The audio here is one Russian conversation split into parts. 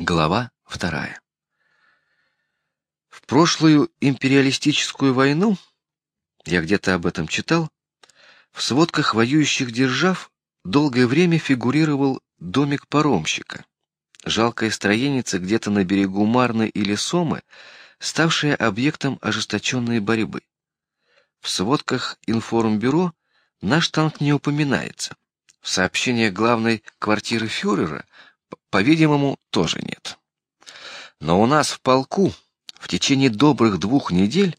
Глава вторая. В прошлую империалистическую войну, я где-то об этом читал, в сводках воюющих держав долгое время фигурировал домик паромщика, жалкая строеница где-то на берегу Марны или Сомы, ставшая объектом ожесточенной борьбы. В сводках информбюро наш танк не упоминается. В сообщениях главной квартиры фюрера по-видимому, тоже нет. Но у нас в полку в течение добрых двух недель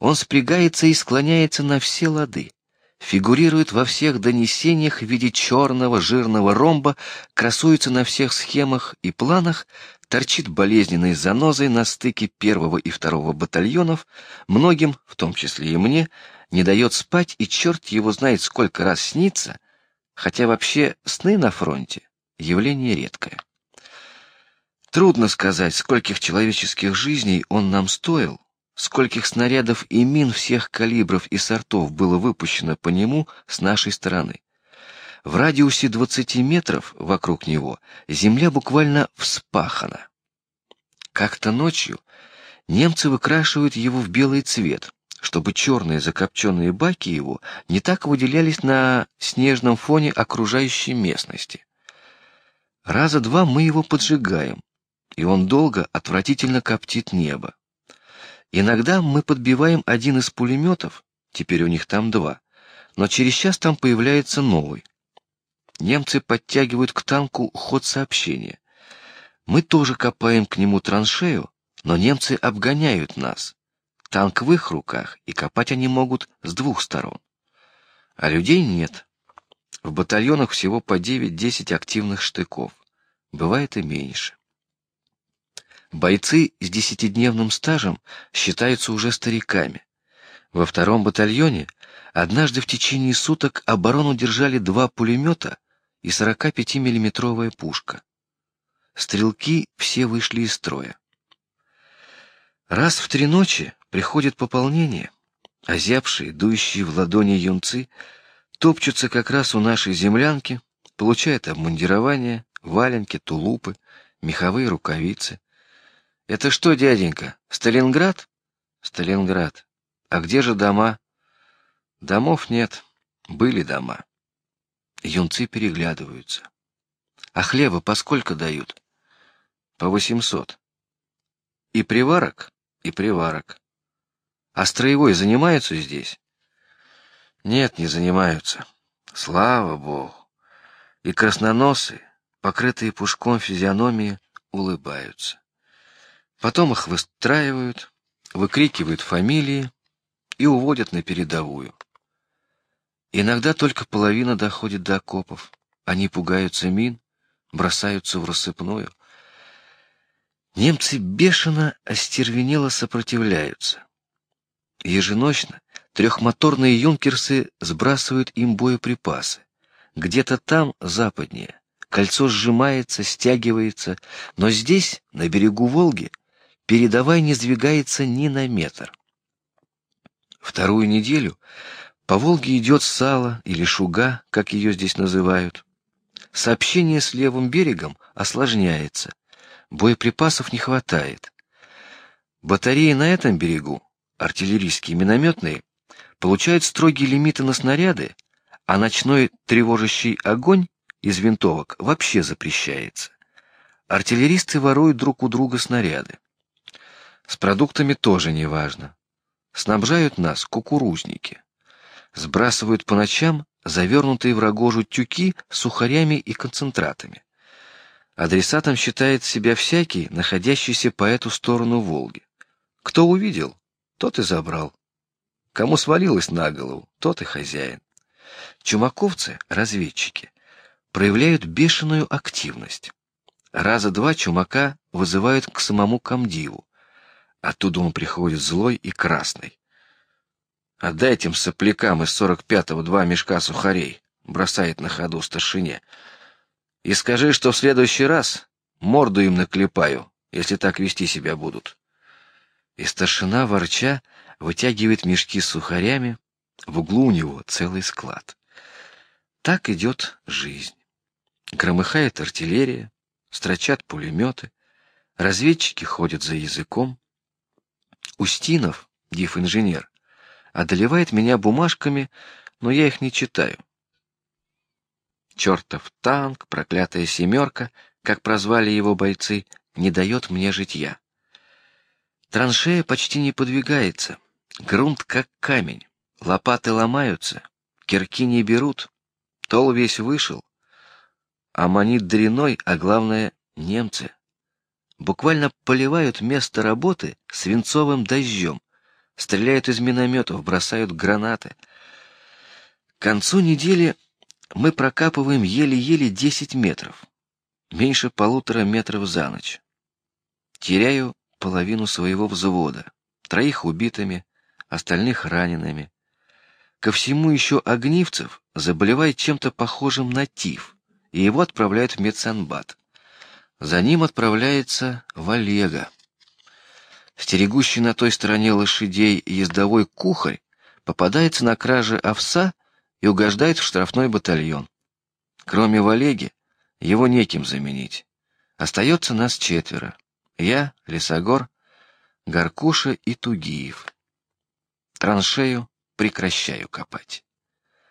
он спрягается и склоняется на все лады, фигурирует во всех донесениях в виде черного жирного ромба, красуется на всех схемах и планах, торчит болезненной занозой на стыке первого и второго батальонов, многим, в том числе и мне, не дает спать и черт его знает сколько раз снится, хотя вообще сны на фронте явление редкое. Трудно сказать, скольких человеческих жизней он нам стоил, скольких снарядов и мин всех калибров и сортов было выпущено по нему с нашей стороны. В радиусе 20 метров вокруг него земля буквально вспахана. Как-то ночью немцы выкрашивают его в белый цвет, чтобы черные закопченные баки его не так выделялись на снежном фоне окружающей местности. Раза два мы его поджигаем, и он долго отвратительно коптит небо. Иногда мы подбиваем один из пулеметов, теперь у них там два, но через час там появляется новый. Немцы подтягивают к танку ход сообщения. Мы тоже копаем к нему траншею, но немцы обгоняют нас. Танк в их руках, и копать они могут с двух сторон. А людей нет. В батальонах всего по 9-10 активных штыков. Бывает и меньше. Бойцы с десятидневным стажем считаются уже стариками. Во втором батальоне однажды в течение суток оборону держали два пулемета и 45-миллиметровая пушка. Стрелки все вышли из строя. Раз в три ночи приходит пополнение, озябшие, дующие в ладони юнцы топчутся как раз у нашей землянки, получают обмундирование, валенки, тулупы, меховые рукавицы. Это что, дяденька, Сталинград? Сталинград. А где же дома? Домов нет. Были дома. Юнцы переглядываются. А хлеба по сколько дают? По восемьсот. И приварок, и приварок. А строевой занимаются здесь? Нет, не занимаются. Слава богу. И красноносы, покрытые пушком физиономии, улыбаются. Потом их выстраивают, выкрикивают фамилии и уводят на передовую. Иногда только половина доходит до окопов. Они пугаются мин, бросаются в рассыпную. Немцы бешено остервенело сопротивляются. Еженочно трехмоторные юнкерсы сбрасывают им боеприпасы. Где-то там, западнее, кольцо сжимается, стягивается, но здесь, на берегу Волги, передовая не сдвигается ни на метр. Вторую неделю по Волге идет сало или шуга, как ее здесь называют. Сообщение с левым берегом осложняется, боеприпасов не хватает. Батареи на этом берегу, артиллерийские, минометные, получают строгие лимиты на снаряды, а ночной тревожащий огонь из винтовок вообще запрещается. Артиллеристы воруют друг у друга снаряды. С продуктами тоже не важно. Снабжают нас кукурузники. Сбрасывают по ночам завернутые в рогожу тюки с сухарями и концентратами. Адресатом считает себя всякий, находящийся по эту сторону Волги. Кто увидел, тот и забрал. Кому свалилось на голову, тот и хозяин. Чумаковцы, разведчики, проявляют бешеную активность. Раза два чумака вызывают к самому комдиву. Оттуда он приходит злой и красный. Отдай этим соплякам из сорок пятого два мешка сухарей, бросает на ходу старшине. И скажи, что в следующий раз морду им наклепаю, если так вести себя будут. И старшина ворча вытягивает мешки с сухарями, в углу у него целый склад. Так идет жизнь. Громыхает артиллерия, строчат пулеметы, Разведчики ходят за языком. Устинов, див-инженер, одолевает меня бумажками, но я их не читаю. Чертов танк, проклятая семерка, как прозвали его бойцы, не дает мне житья. Траншея почти не подвигается, грунт как камень, лопаты ломаются, кирки не берут, тол весь вышел, а манит дряной, а главное немцы. Буквально поливают место работы свинцовым дождем, стреляют из минометов, бросают гранаты. К концу недели мы прокапываем еле-еле десять метров, меньше полутора метров за ночь. Теряю половину своего взвода, троих убитыми, остальных ранеными. Ко всему еще огнивцев заболевает чем-то похожим на тиф, и его отправляют в медсанбат. За ним отправляется Валега. Стерегущий на той стороне лошадей ездовой кухарь попадается на краже овса и угождает в штрафной батальон. Кроме Валеги, его неким заменить. Остается нас четверо: я, Лесогор, Гаркуша и Тугиев. Траншею прекращаю копать.